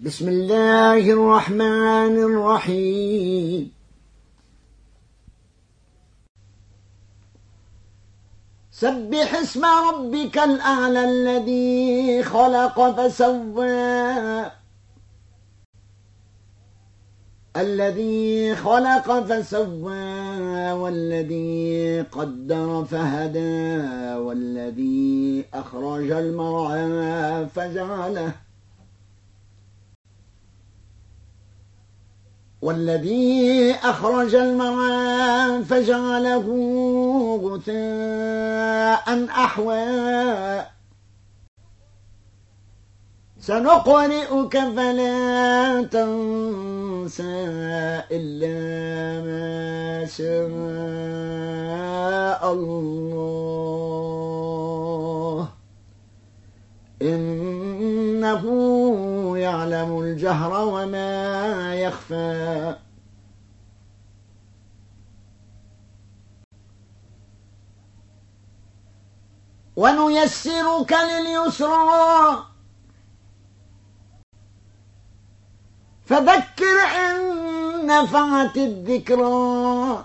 بسم الله الرحمن الرحيم. سبح اسم ربك الأعلى الذي خلق فسوى. الذي خلق فسوى والذي قدر فهدى والذي أخرج المرعى فجعله. والذي أخرج المرعى فجعله غثاء أحوى. سنقرئك فلا تنسى إلا ما شاء الله. إنه يعلم الجهر وما يخفى. ونيسرك لليسرى. فذكر إن نفعت الذكرى.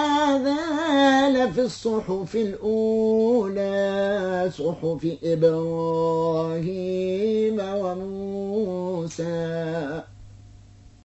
لفي الصحف الأولى صحف إبراهيم وموسى.